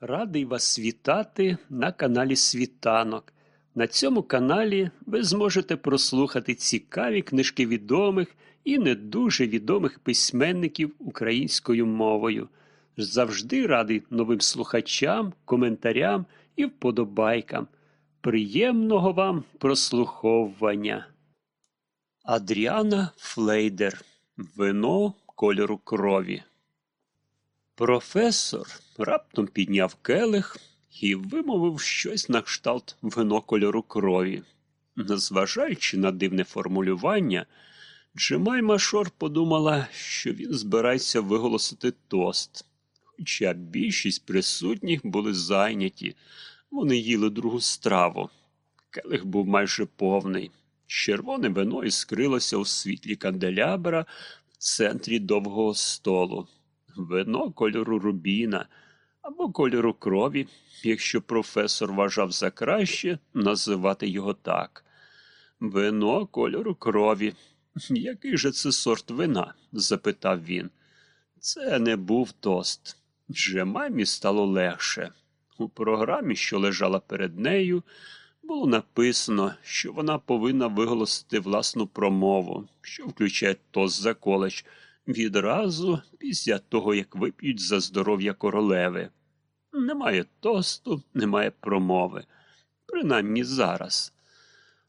Радий вас вітати на каналі Світанок. На цьому каналі ви зможете прослухати цікаві книжки відомих і не дуже відомих письменників українською мовою. Завжди радий новим слухачам, коментарям і вподобайкам. Приємного вам прослуховування. Адріана Флейдер. Вино кольору крові. Професор раптом підняв келих і вимовив щось на кшталт вино кольору крові. Незважаючи на дивне формулювання, Джемайма Шор подумала, що він збирається виголосити тост. Хоча більшість присутніх були зайняті, вони їли другу страву. Келих був майже повний. Червоне вино іскрилося у світлі канделябра в центрі довгого столу. Вино кольору рубіна або кольору крові, якщо професор вважав за краще називати його так. Вино кольору крові. Який же це сорт вина? запитав він. Це не був тост. Джемаймі стало легше. У програмі, що лежала перед нею, було написано, що вона повинна виголосити власну промову, що включає тост за коледж, відразу після того, як вип'ють за здоров'я королеви. Немає тосту, немає промови, принаймні зараз.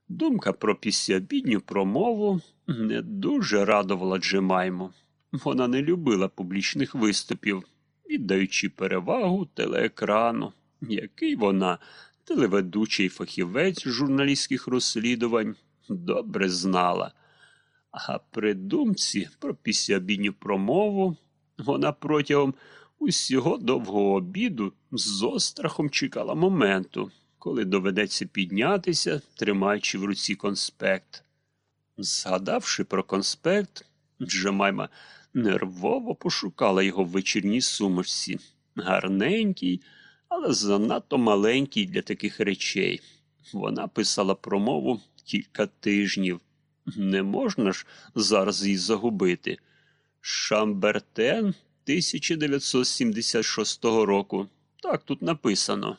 Думка про післяобідню промову не дуже радувала Джемайму. Вона не любила публічних виступів, віддаючи перевагу телеекрану, який вона, телеведучий фахівець журналістських розслідувань, добре знала. А при думці про післяобідню промову вона протягом усього довгого обіду з острахом чекала моменту, коли доведеться піднятися, тримаючи в руці конспект. Згадавши про конспект, Джемайма нервово пошукала його в вечірній сумочці. Гарненький, але занадто маленький для таких речей. Вона писала промову кілька тижнів. Не можна ж зараз її загубити. Шамбертен 1976 року. Так тут написано.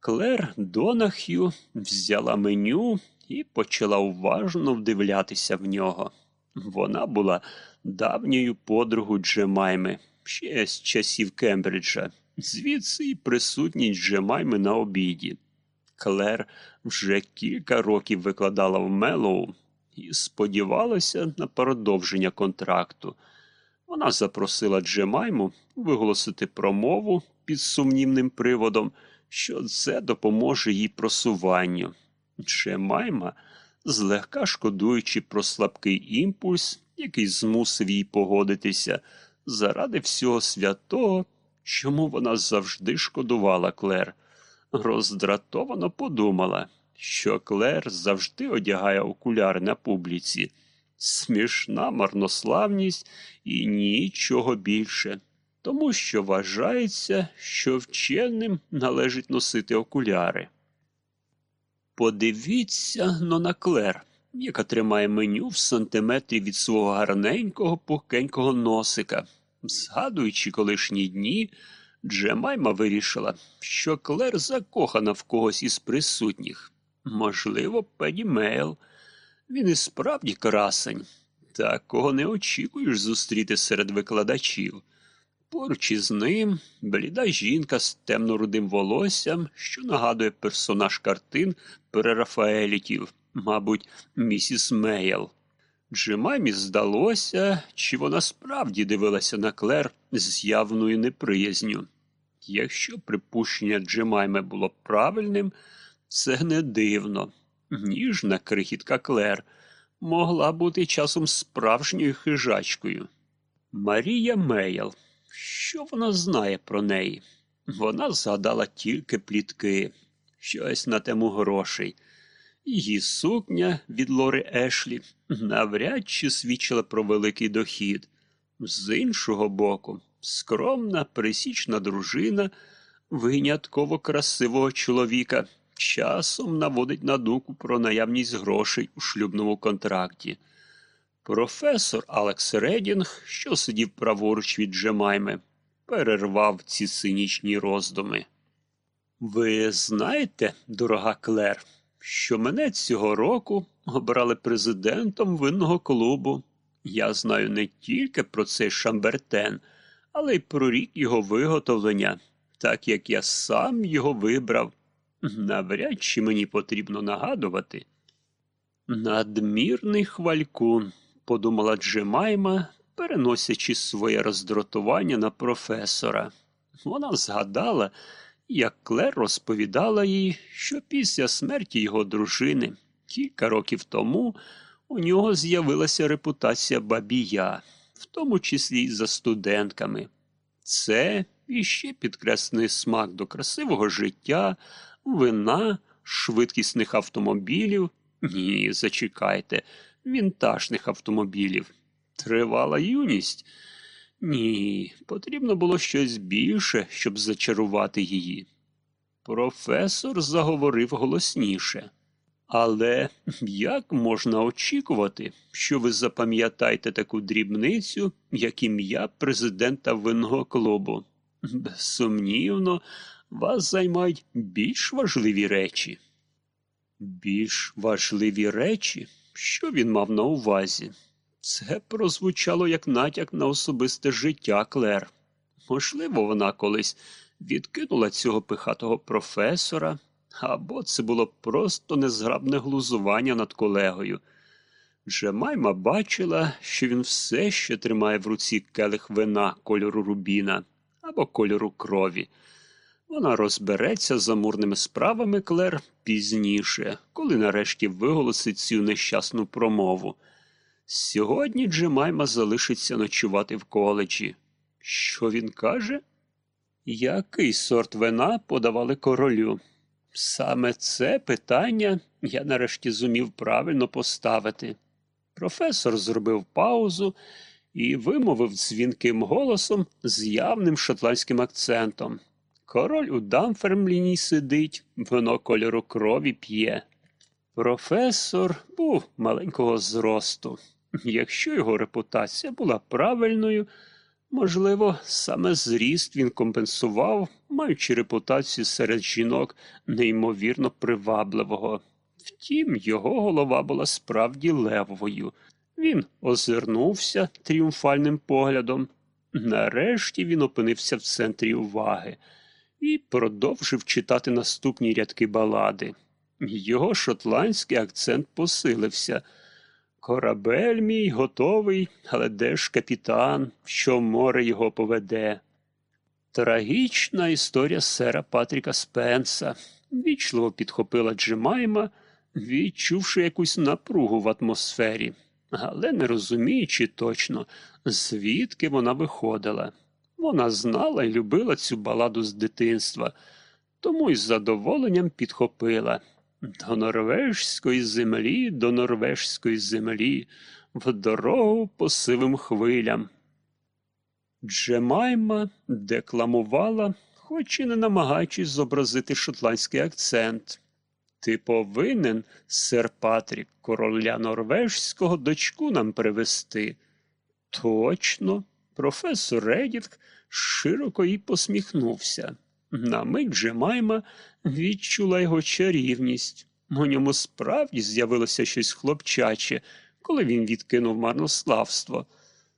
Клер Донах'ю взяла меню і почала уважно вдивлятися в нього. Вона була давньою подругою Джемайми, ще з часів Кембриджа, звідси й присутність Джемайми на обіді. Клер вже кілька років викладала в Мелоу і сподівалася на продовження контракту. Вона запросила Джемайму виголосити промову під сумнівним приводом, що це допоможе їй просуванню. Джемайма, злегка шкодуючи про слабкий імпульс, який змусив їй погодитися, заради всього святого, чому вона завжди шкодувала Клер роздратовано подумала, що Клер завжди одягає окуляр на публіці. Смішна марнославність і нічого більше, тому що вважається, що вченим належить носити окуляри. Подивіться но на Клер, яка тримає меню в сантиметрі від свого гарненького пухкенького носика, згадуючи колишні дні. Джемайма вирішила, що Клер закохана в когось із присутніх. Можливо, Педі Мейл. Він і справді красень. Такого не очікуєш зустріти серед викладачів. Поруч із ним бліда жінка з темно-рудим волоссям, що нагадує персонаж картин прерафаелітів, мабуть, місіс Мейл. Джемаймі здалося, чи вона справді дивилася на Клер з явною неприязню. Якщо припущення Джемайми було правильним, це не дивно. Ніжна крихітка Клер могла бути часом справжньою хижачкою. Марія Мейл. Що вона знає про неї? Вона згадала тільки плітки, щось на тему грошей. Її сукня від Лори Ешлі навряд чи свідчила про великий дохід. З іншого боку, скромна, пересічна дружина винятково красивого чоловіка часом наводить на думку про наявність грошей у шлюбному контракті. Професор Алекс Редінг, що сидів праворуч від Джемайми, перервав ці цинічні роздуми. Ви знаєте, дорога Клер, що мене цього року обрали президентом винного клубу. Я знаю не тільки про цей шамбертен, але й про рік його виготовлення, так як я сам його вибрав. Навряд чи мені потрібно нагадувати. Надмірний хвалькун, подумала Джемайма, переносячи своє роздратування на професора. Вона згадала, як Клер розповідала їй, що після смерті його дружини кілька років тому у нього з'явилася репутація бабія, в тому числі й за студентками. Це іще підкресний смак до красивого життя, вина, швидкісних автомобілів. Ні, зачекайте, вінтажних автомобілів. Тривала юність. Ні, потрібно було щось більше, щоб зачарувати її. Професор заговорив голосніше. Але як можна очікувати, що ви запам'ятаєте таку дрібницю, як ім'я президента винного клубу? Безсумнівно, вас займають більш важливі речі. Більш важливі речі? Що він мав на увазі? Це прозвучало як натяк на особисте життя Клер. Можливо, вона колись відкинула цього пихатого професора, або це було просто незграбне глузування над колегою. Джемайма бачила, що він все ще тримає в руці келих вина кольору рубіна або кольору крові. Вона розбереться з амурними справами Клер пізніше, коли нарешті виголосить цю нещасну промову. Сьогодні Джемайма залишиться ночувати в коледжі. Що він каже? Який сорт вина подавали королю? Саме це питання я нарешті зумів правильно поставити. Професор зробив паузу і вимовив дзвінким голосом з явним шотландським акцентом. Король у Дамфермліні сидить, вино кольору крові п'є. Професор був маленького зросту. Якщо його репутація була правильною, можливо, саме зріст він компенсував, маючи репутацію серед жінок неймовірно привабливого. Втім, його голова була справді левовою. Він озирнувся тріумфальним поглядом. Нарешті він опинився в центрі уваги і продовжив читати наступні рядки балади. Його шотландський акцент посилився. Корабель мій готовий, але де ж капітан, що море його поведе? Трагічна історія сера Патріка Спенса, вічливо підхопила Джемайма, відчувши якусь напругу в атмосфері, але не розуміючи точно, звідки вона виходила. Вона знала і любила цю баладу з дитинства, тому із задоволенням підхопила. До норвежської землі, до норвежської землі, в дорогу по сивим хвилям. Джемайма декламувала, хоч і не намагаючись зобразити шотландський акцент. Ти повинен, сер Патрік, короля норвежського дочку нам привезти. Точно, професор Редінг широко їй посміхнувся. На мить Джемайма відчула його чарівність. У ньому справді з'явилося щось хлопчаче, коли він відкинув марнославство.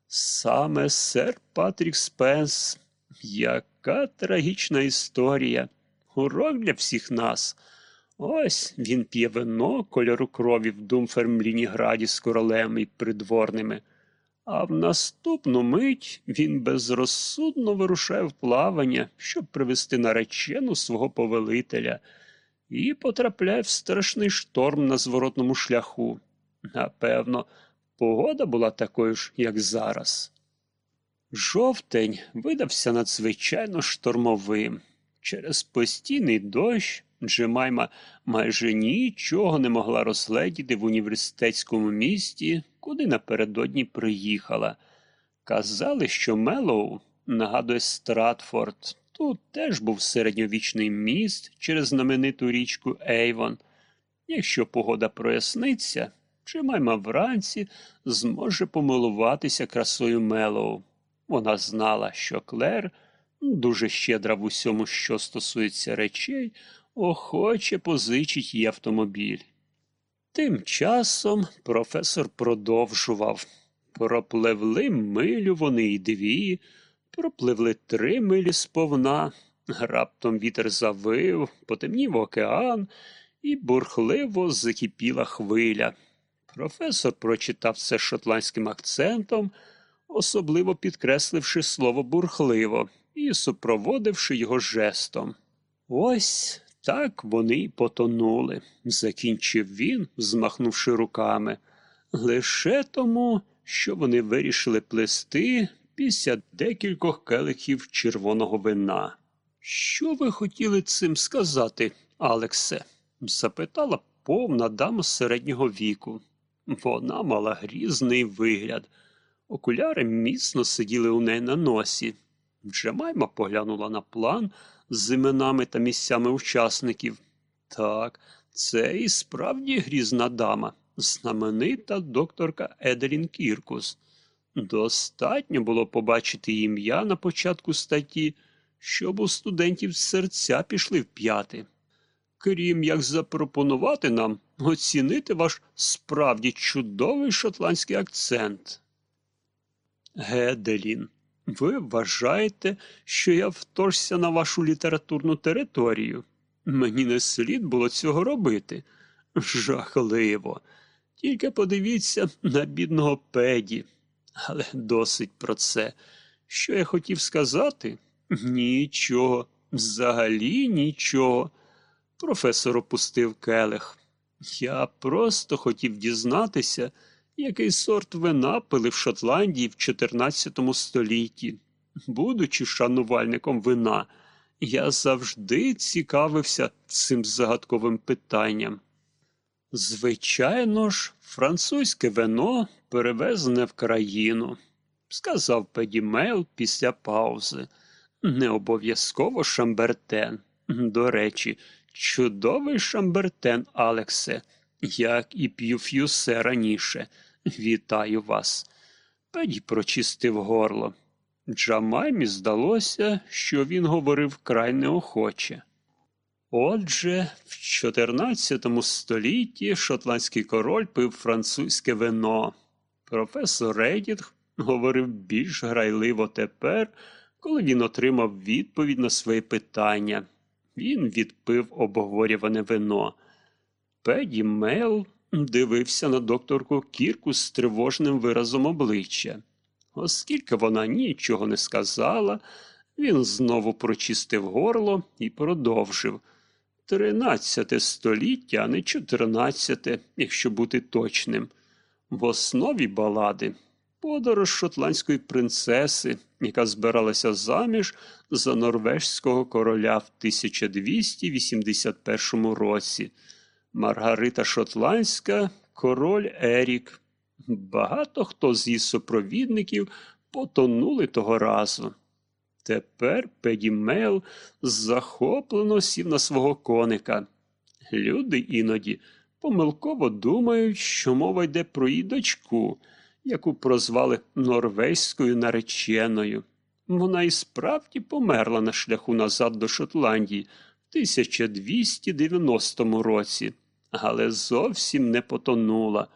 Саме сер Патрік Спенс. Яка трагічна історія. Урок для всіх нас. Ось він п'є вино кольору крові в Думфермлініграді з королем і придворними. А в наступну мить він безрозсудно вирушає в плавання, щоб привести наречену свого повелителя, і потрапляє в страшний шторм на зворотному шляху. Напевно, погода була такою ж, як зараз. Жовтень видався надзвичайно штормовим. Через постійний дощ Джемайма майже нічого не могла розгледіти в університетському місті, куди напередодні приїхала. Казали, що Мелоу нагадує Стратфорд. Тут теж був середньовічний міст через знамениту річку Ейвон. Якщо погода проясниться, Джемайма вранці зможе помилуватися красою Мелоу. Вона знала, що Клер дуже щедра в усьому, що стосується речей, охоче позичить їй автомобіль. Тим часом професор продовжував. Пропливли милю вони й дві, пропливли три милі сповна, раптом вітер завив, потемнів океан, і бурхливо закипіла хвиля. Професор прочитав це шотландським акцентом, особливо підкресливши слово бурхливо і супроводивши його жестом. Ось так вони й потонули, закінчив він, змахнувши руками, лише тому, що вони вирішили плести після декількох келихів червоного вина. Що ви хотіли цим сказати, Алексе? запитала повна дама середнього віку. Вона мала грізний вигляд. Окуляри міцно сиділи у неї на носі. Джемайма поглянула на план з іменами та місцями учасників. Так, це і справді грізна дама, знаменита докторка Еделін Кіркус. Достатньо було побачити ім'я на початку статті, щоб у студентів серця пішли в п'яти. Крім як запропонувати нам оцінити ваш справді чудовий шотландський акцент. Геделін, ви вважаєте, що я вторгся на вашу літературну територію? Мені не слід було цього робити. Жахливо. Тільки подивіться на бідного педі. Але досить про це. Що я хотів сказати? Нічого, взагалі нічого. Професор опустив келих. Я просто хотів дізнатися, який сорт вина пили в Шотландії в 14 столітті. Будучи шанувальником вина, я завжди цікавився цим загадковим питанням. Звичайно ж, французьке вино перевезене в країну, сказав Педімейл після паузи. Не обов'язково шамбертен. До речі, чудовий шамбертен, Алексе, як і п'ю ф'юсе раніше. Вітаю вас. Педі прочистив горло. Джамаймі здалося, що він говорив край неохоче. Отже, в 14 столітті шотландський король пив французьке вино. Професор Рейдінг говорив більш грайливо тепер, коли він отримав відповідь на своє питання. Він відпив обговорюване вино. Педі Мел дивився на докторку Кірку з тривожним виразом обличчя. Оскільки вона нічого не сказала, він знову прочистив горло і продовжив. Тринадцяте століття, а не чотирнадцяте, якщо бути точним. В основі балади подорож шотландської принцеси, яка збиралася заміж за норвежського короля в 1281 році. Маргарита Шотландська, король Ерік. Багато хто з її супровідників потонули того разу. Тепер Педі Мейл захоплено сів на свого коника. Люди іноді помилково думають, що мова йде про її дочку, яку прозвали норвезькою нареченою. Вона і справді померла на шляху назад до Шотландії 1290 році, але зовсім не потонула.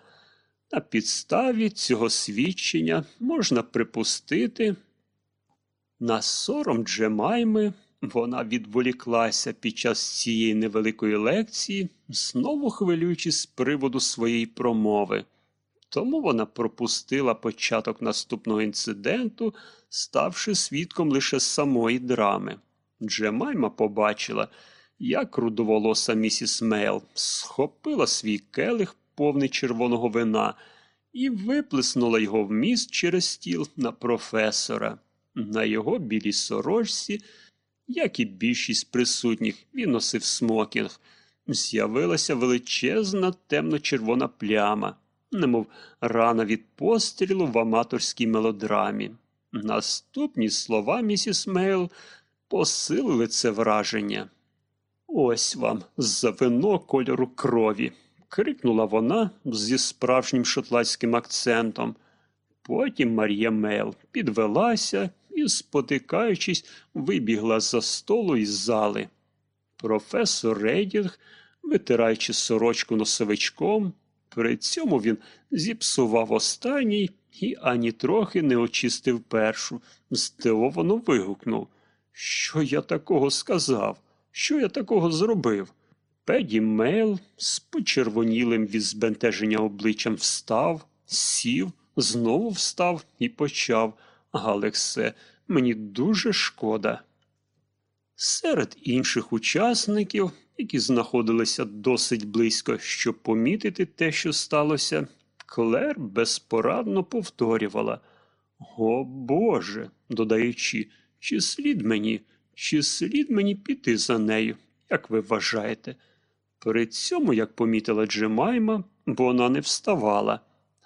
На підставі цього свідчення можна припустити, на сором Джемайми вона відволіклася під час цієї невеликої лекції, знову хвилюючись з приводу своєї промови. Тому вона пропустила початок наступного інциденту, ставши свідком лише самої драми. Джемайма побачила, як рудоволоса місіс Мейл схопила свій келих, повний червоного вина, і виплеснула його в міст через стіл на професора. На його білій сорочці, як і більшість присутніх, він носив смокінг. З'явилася величезна темно-червона пляма, немов рана від пострілу в аматорській мелодрамі. Наступні слова місіс Мейл посилили це враження. Ось вам за вино кольору крові. крикнула вона зі справжнім шотландським акцентом. Потім Марія Мейл підвелася і, спотикаючись, вибігла з-за столу із зали. Професор Рейдінг, витираючи сорочку носовичком, при цьому він зіпсував останній і ані трохи не очистив першу, здивовано вигукнув. Що я такого сказав? Що я такого зробив? Педі Мейл з почервонілим від збентеження обличчям встав, сів, знову встав і почав. Алексе, мені дуже шкода. Серед інших учасників, які знаходилися досить близько, щоб помітити те, що сталося, Клер безпорадно повторювала О Боже, додаючи, чи слід мені, чи слід мені піти за нею, як ви вважаєте? При цьому, як помітила Джемайма, вона не вставала,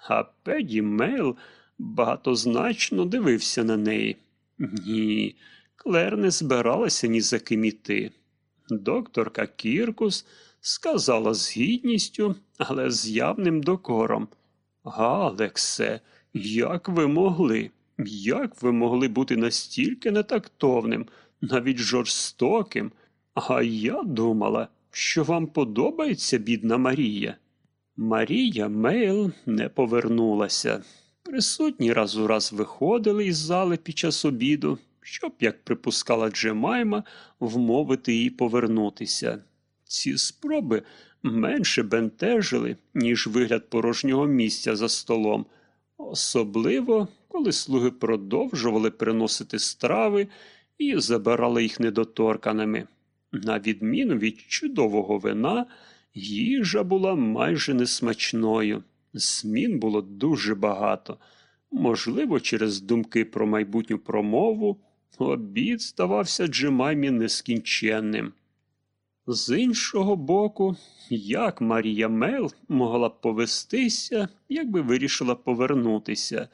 а Педі Мейл багатозначно дивився на неї. Ні, Клер не збиралася ні за ким іти. Докторка Кіркус сказала з гідністю, але з явним докором. Алексе, як ви могли? Як ви могли бути настільки нетактовним, навіть жорстоким? А я думала, що вам подобається бідна Марія. Марія Мейл не повернулася. Присутні раз у раз виходили із зали під час обіду, щоб, як припускала Джемайма, вмовити її повернутися. Ці спроби менше бентежили, ніж вигляд порожнього місця за столом, особливо, коли слуги продовжували приносити страви і забирали їх недоторканими. На відміну від чудового вина, їжа була майже несмачною. Змін було дуже багато. Можливо, через думки про майбутню промову обід здавався Джемаймі нескінченним. З іншого боку, як Марія Мел могла повестися, якби вирішила повернутися.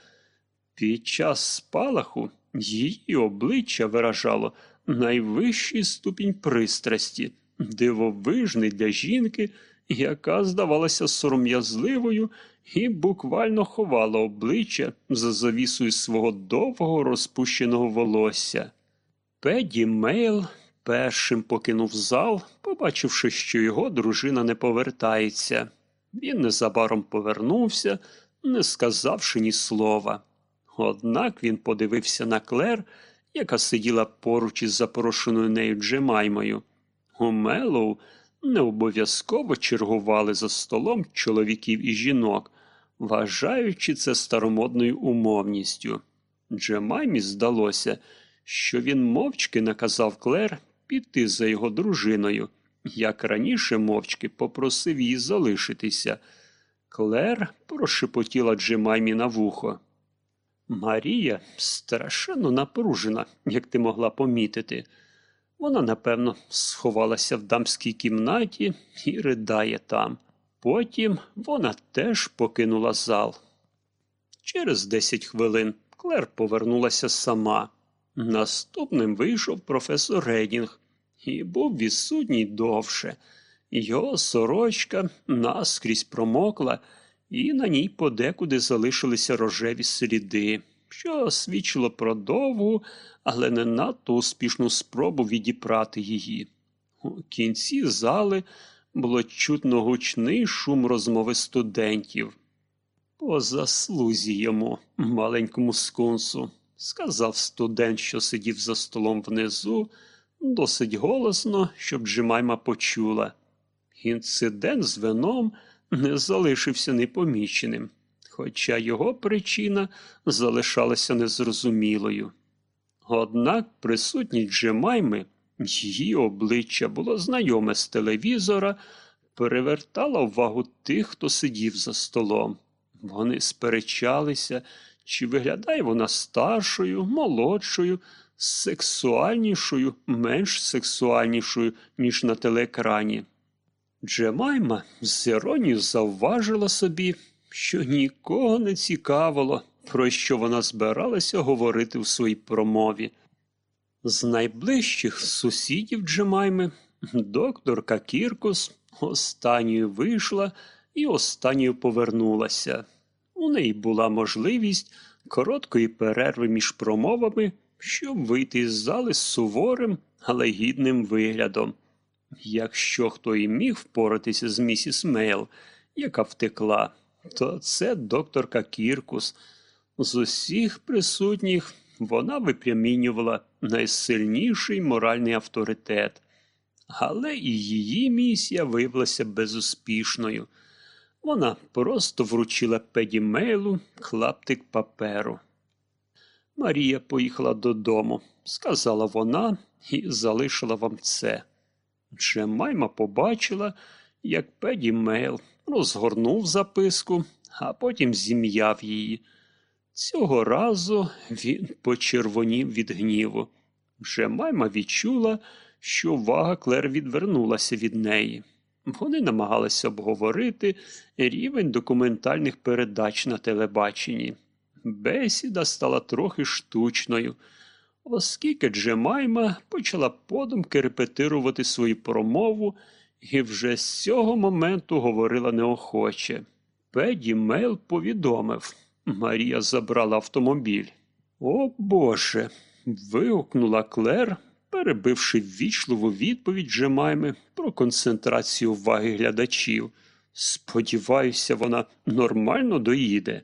Під час спалаху її обличчя виражало найвищий ступінь пристрасті, дивовижний для жінки, яка здавалася сором'язливою і буквально ховала обличчя за завісою свого довгого розпущеного волосся. Педі Мейл першим покинув зал, побачивши, що його дружина не повертається. Він незабаром повернувся, не сказавши ні слова. Однак він подивився на Клер, яка сиділа поруч із запорошеною нею Джемаймою. У Мелоу не обов'язково чергували за столом чоловіків і жінок, вважаючи це старомодною умовністю. Джемаймі здалося, що він мовчки наказав Клер піти за його дружиною, як раніше мовчки попросив її залишитися. Клер прошепотіла Джемаймі на вухо. Марія страшенно напружена, як ти могла помітити. Вона, напевно, сховалася в дамській кімнаті і ридає там. Потім вона теж покинула зал. Через десять хвилин Клер повернулася сама. Наступним вийшов професор Рейдінг і був відсутній довше. Його сорочка наскрізь промокла, і на ній подекуди залишилися рожеві сліди, що свідчило про довгу, але не надто успішну спробу відіпрати її. У кінці зали було чутно гучний шум розмови студентів. По заслузі йому, маленькому скунсу, сказав студент, що сидів за столом внизу, досить голосно, щоб Джимайма почула. Інцидент з вином не залишився непоміченим, хоча його причина залишалася незрозумілою. Однак присутність Джемайми, її обличчя було знайоме з телевізора, перевертала увагу тих, хто сидів за столом. Вони сперечалися, чи виглядає вона старшою, молодшою, сексуальнішою, менш сексуальнішою, ніж на телеекрані. Джемайма з іронією завважила собі, що нікого не цікавило, про що вона збиралася говорити в своїй промові. З найближчих сусідів Джемайми докторка Кіркус останньою вийшла і останньою повернулася. У неї була можливість короткої перерви між промовами, щоб вийти з зали з суворим, але гідним виглядом. Якщо хто і міг впоратися з місіс Мейл, яка втекла, то це докторка Кіркус. З усіх присутніх вона випрямінювала найсильніший моральний авторитет, але і її місія виявилася безуспішною. Вона просто вручила Педі Мейлу клаптик паперу. Марія поїхала додому, сказала вона і залишила вам це. Джемайма побачила, як Педі Мейл розгорнув записку, а потім зім'яв її. Цього разу він почервонів від гніву. Джемайма відчула, що увага Клер відвернулася від неї. Вони намагалися обговорити рівень документальних передач на телебаченні. Бесіда стала трохи штучною, оскільки Джемайма почала подумки репетирувати свою промову і вже з цього моменту говорила неохоче. Педі Мейл повідомив. Марія забрала автомобіль. О Боже. вигукнула Клер, перебивши ввічливу відповідь Джемайми про концентрацію уваги глядачів. Сподіваюся, вона нормально доїде.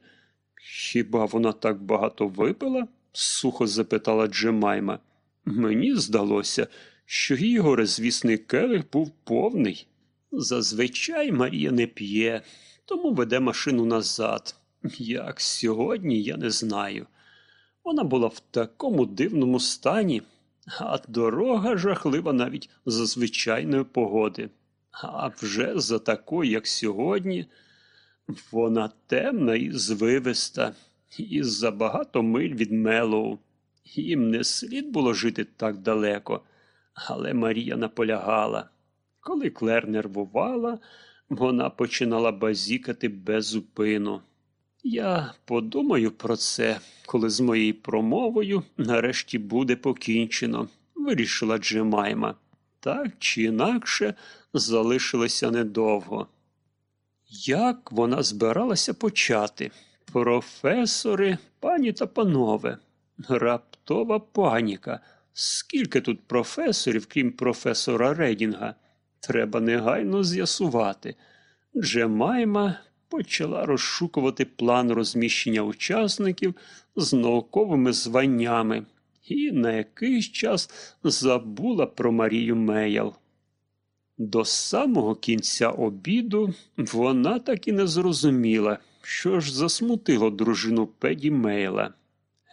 Хіба вона так багато випила? Сухо запитала Джемайма. Мені здалося, що її горизвісний келих був повний. Зазвичай Марія не п'є, тому веде машину назад. Як сьогодні, я не знаю. Вона була в такому дивному стані, а дорога жахлива навіть за звичайної погоди. А вже за такою, як сьогодні, вона темна і звивиста, і за багато миль від Мелоу. Їм не слід було жити так далеко, але Марія наполягала. Коли Клер нервувала, вона починала базікати без зупину. Я подумаю про це, коли з моєю промовою нарешті буде покінчено, вирішила Джемайма. Так чи інакше залишилося недовго. Як вона збиралася почати? Професори, пані та панове, раптова паніка. Скільки тут професорів, крім професора Редінга? Треба негайно з'ясувати. Джемайма почала розшукувати план розміщення учасників з науковими званнями і на якийсь час забула про Марію Меял. До самого кінця обіду вона так і не зрозуміла, що ж засмутило дружину Педі Мейла.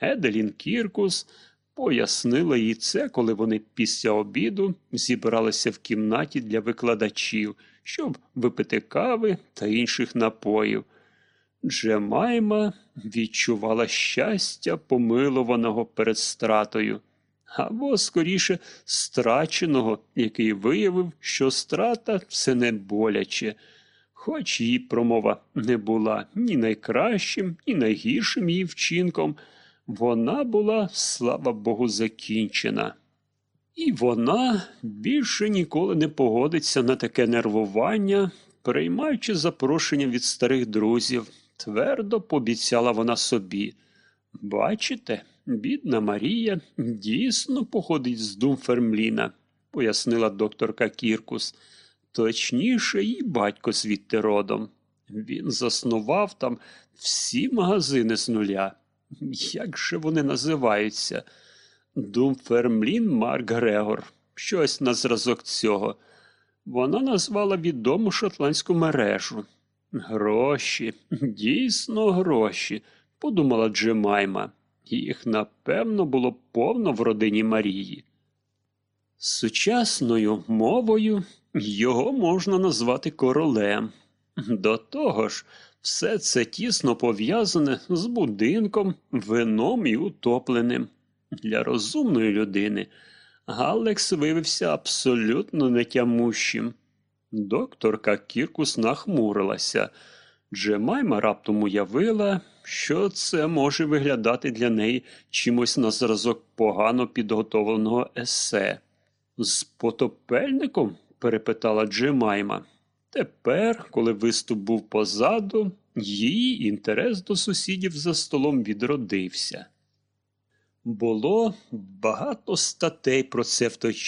Еделін Кіркус пояснила їй це, коли вони після обіду зібралися в кімнаті для викладачів, щоб випити кави та інших напоїв. Джемайма відчувала щастя помилованого перед стратою, або, скоріше, страченого, який виявив, що страта все не боляче, хоч її промова не була ні найкращим, ні найгіршим її вчинком, вона була, слава Богу, закінчена. І вона більше ніколи не погодиться на таке нервування, приймаючи запрошення від старих друзів, твердо пообіцяла вона собі. Бачите, бідна Марія дійсно походить з Думфермліна, пояснила докторка Кіркус. Точніше, її батько звідти родом. Він заснував там всі магазини з нуля. Як же вони називаються? Думфермлін Марк Грегор, щось на зразок цього. Вона назвала відому шотландську мережу. Гроші, дійсно гроші, подумала Джемайма. Їх, напевно, було повно в родині Марії. Сучасною мовою його можна назвати королем. До того ж, все це тісно пов'язане з будинком, вином і утопленим. Для розумної людини Галекс виявився абсолютно нетямущим. Докторка Кіркус нахмурилася. Джемайма раптом уявила, що це може виглядати для неї чимось на зразок погано підготовленого есе. З потопельником? Перепитала Джемайма. Тепер, коли виступ був позаду, її інтерес до сусідів за столом відродився. Було багато статей про це в той час.